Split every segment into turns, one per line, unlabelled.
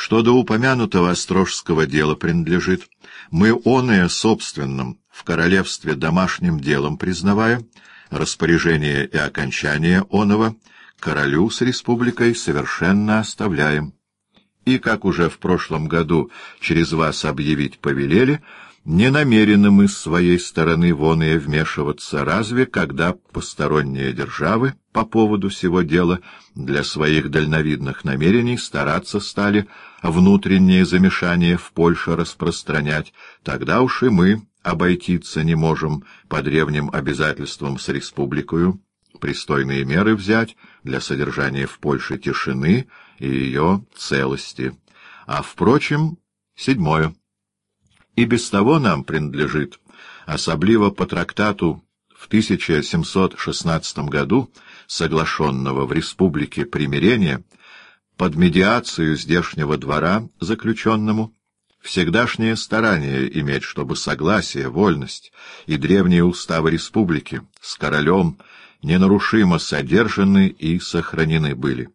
Что до упомянутого острожского дела принадлежит, мы оное собственным в королевстве домашним делом признавая, распоряжение и окончание оного королю с республикой совершенно оставляем. И, как уже в прошлом году через вас объявить повелели, не намерены мы с своей стороны вон вмешиваться, разве когда посторонние державы по поводу всего дела для своих дальновидных намерений стараться стали внутреннее замешание в Польше распространять, тогда уж и мы обойтиться не можем по древним обязательствам с республикою, пристойные меры взять для содержания в Польше тишины и ее целости. А, впрочем, седьмое. И без того нам принадлежит, особливо по трактату в 1716 году, соглашенного в Республике примирения, под медиацию здешнего двора заключенному, всегдашнее старание иметь, чтобы согласие, вольность и древние уставы республики с королем ненарушимо содержаны и сохранены были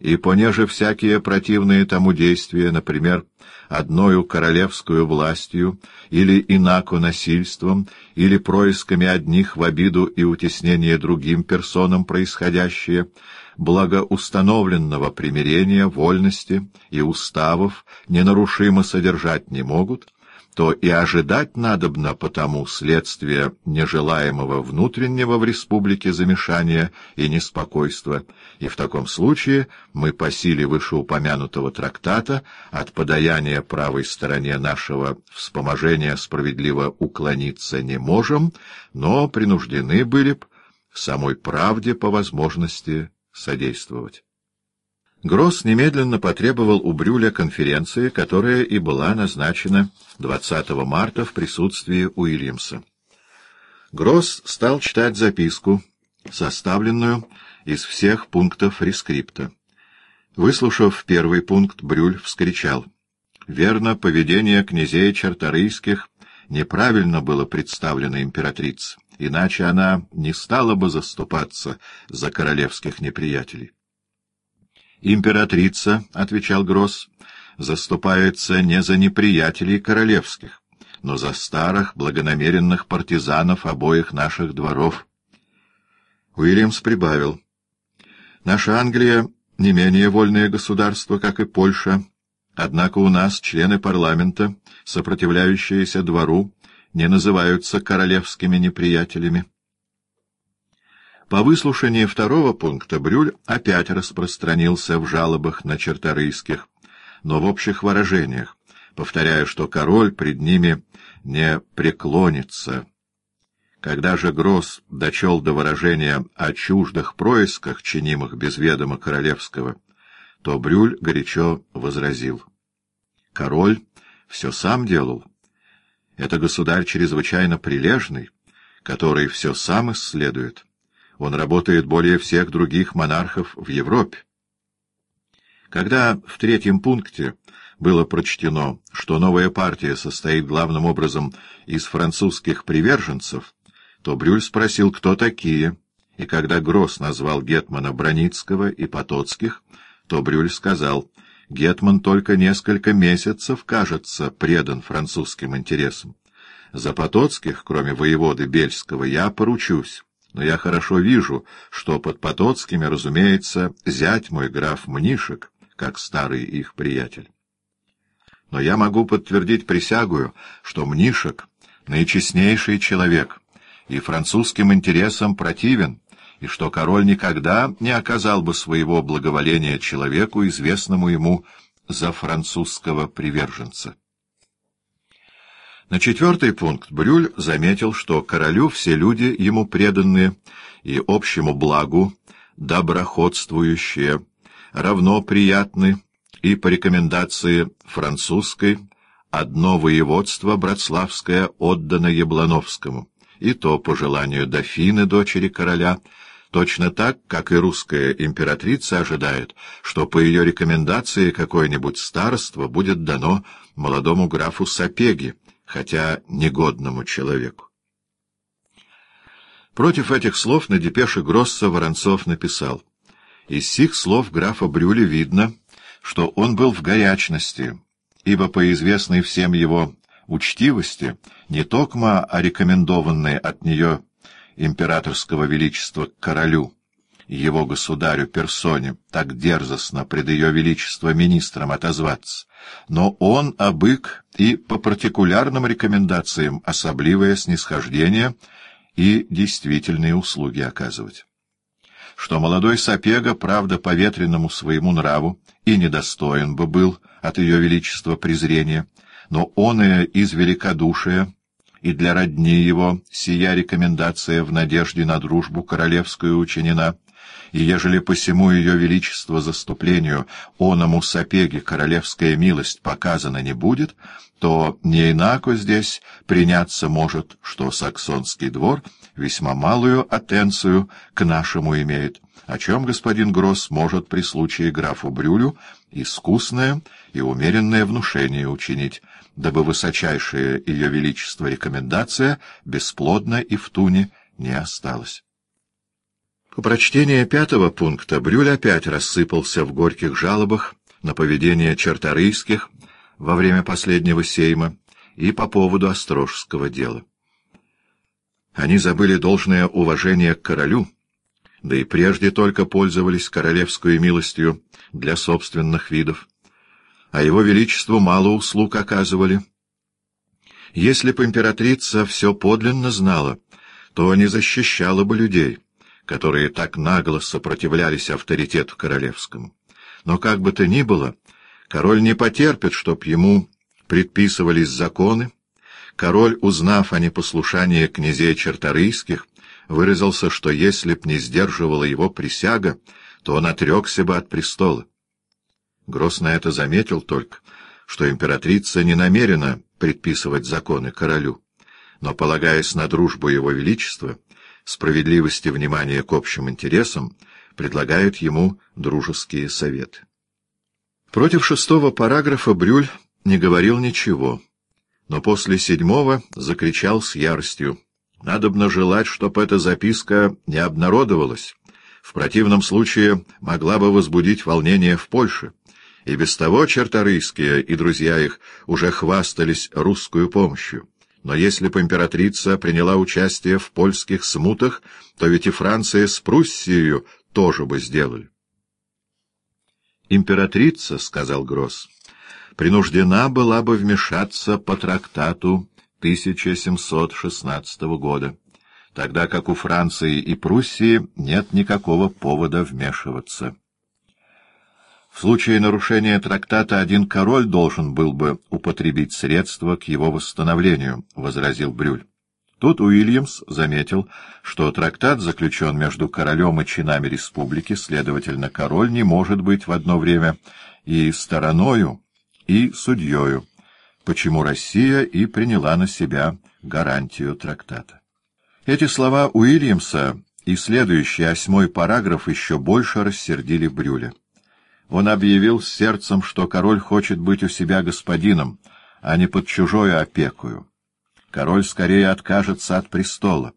и понеже всякие противные тому действия, например, одною королевскую властью или инако насильством, или происками одних в обиду и утеснение другим персонам происходящие, благоустановленного примирения, вольности и уставов ненарушимо содержать не могут, то и ожидать надобно потому следствия нежелаемого внутреннего в республике замешания и неспокойства, и в таком случае мы по силе вышеупомянутого трактата от подаяния правой стороне нашего вспоможения справедливо уклониться не можем, но принуждены были б самой правде по возможности содействовать. Гросс немедленно потребовал у Брюля конференции, которая и была назначена 20 марта в присутствии Уильямса. Гросс стал читать записку, составленную из всех пунктов рескрипта. Выслушав первый пункт, Брюль вскричал. «Верно, поведение князей Чарторийских неправильно было представлено императрице, иначе она не стала бы заступаться за королевских неприятелей. «Императрица», — отвечал Гросс, — «заступается не за неприятелей королевских, но за старых, благонамеренных партизанов обоих наших дворов». Уильямс прибавил. «Наша Англия не менее вольное государство, как и Польша, однако у нас члены парламента, сопротивляющиеся двору, не называются королевскими неприятелями». По выслушании второго пункта Брюль опять распространился в жалобах на черторийских, но в общих выражениях, повторяя, что король пред ними не преклонится. Когда же Гросс дочел до выражения о чуждых происках, чинимых без ведома королевского, то Брюль горячо возразил. Король все сам делал. Это государь чрезвычайно прилежный, который все сам исследует. Он работает более всех других монархов в Европе. Когда в третьем пункте было прочтено, что новая партия состоит главным образом из французских приверженцев, то Брюль спросил, кто такие, и когда Гросс назвал Гетмана Броницкого и Потоцких, то Брюль сказал, Гетман только несколько месяцев, кажется, предан французским интересам. За Потоцких, кроме воеводы Бельского, я поручусь но я хорошо вижу, что под Потоцкими, разумеется, зять мой граф Мнишек, как старый их приятель. Но я могу подтвердить присягую, что Мнишек — наичестнейший человек и французским интересам противен, и что король никогда не оказал бы своего благоволения человеку, известному ему за французского приверженца. На четвертый пункт Брюль заметил, что королю все люди ему преданные и общему благу доброходствующие, равно приятны и по рекомендации французской одно воеводство братславское отдано Яблановскому, и то по желанию дофины, дочери короля, точно так, как и русская императрица ожидает, что по ее рекомендации какое-нибудь староство будет дано молодому графу Сапеги, хотя негодному человеку. Против этих слов на депеше Гросса Воронцов написал. Из сих слов графа Брюля видно, что он был в горячности, ибо по известной всем его учтивости, не токмо о рекомендованной от нее императорского величества к королю, его государю персоне, так дерзостно пред ее величество министром отозваться, но он обык и по партикулярным рекомендациям особливое снисхождение и действительные услуги оказывать. Что молодой Сапега, правда, по ветренному своему нраву и недостоин бы был от ее величества презрения, но он и из великодушия, и для родни его сия рекомендация в надежде на дружбу королевскую учинена, и ежели посему ее величество заступлению оному сапеге королевская милость показана не будет, то не инако здесь приняться может, что саксонский двор весьма малую атенцию к нашему имеет, о чем господин Гросс может при случае графу Брюлю искусное и умеренное внушение учинить, дабы высочайшая ее величество рекомендация бесплодно и в туне не осталась. По прочтении пятого пункта Брюль опять рассыпался в горьких жалобах на поведение черторийских во время последнего сейма и по поводу Острожского дела. Они забыли должное уважение к королю, да и прежде только пользовались королевскую милостью для собственных видов, а его величеству мало услуг оказывали. Если б императрица все подлинно знала, то не защищала бы людей, которые так нагло сопротивлялись авторитету королевскому. Но как бы то ни было, король не потерпит, чтоб ему предписывались законы, Король, узнав о непослушании князей черторийских, выразился, что если б не сдерживала его присяга, то он отрекся бы от престола. Гросс на это заметил только, что императрица не намерена предписывать законы королю, но, полагаясь на дружбу его величества, справедливости внимания к общим интересам, предлагает ему дружеские советы. Против шестого параграфа Брюль не говорил ничего но после седьмого закричал с яростью. Надобно желать, чтоб эта записка не обнародовалась. В противном случае могла бы возбудить волнение в Польше. И без того черторийские и друзья их уже хвастались русскую помощью. Но если бы императрица приняла участие в польских смутах, то ведь и Франция с Пруссией тоже бы сделали. «Императрица», — сказал Гросс, — принуждена была бы вмешаться по трактату 1716 года, тогда как у Франции и Пруссии нет никакого повода вмешиваться. В случае нарушения трактата один король должен был бы употребить средства к его восстановлению, — возразил Брюль. Тут Уильямс заметил, что трактат заключен между королем и чинами республики, следовательно, король не может быть в одно время и стороною, и судьею, почему Россия и приняла на себя гарантию трактата. Эти слова Уильямса и следующий осьмой параграф еще больше рассердили Брюля. Он объявил сердцем, что король хочет быть у себя господином, а не под чужою опекою. Король скорее откажется от престола.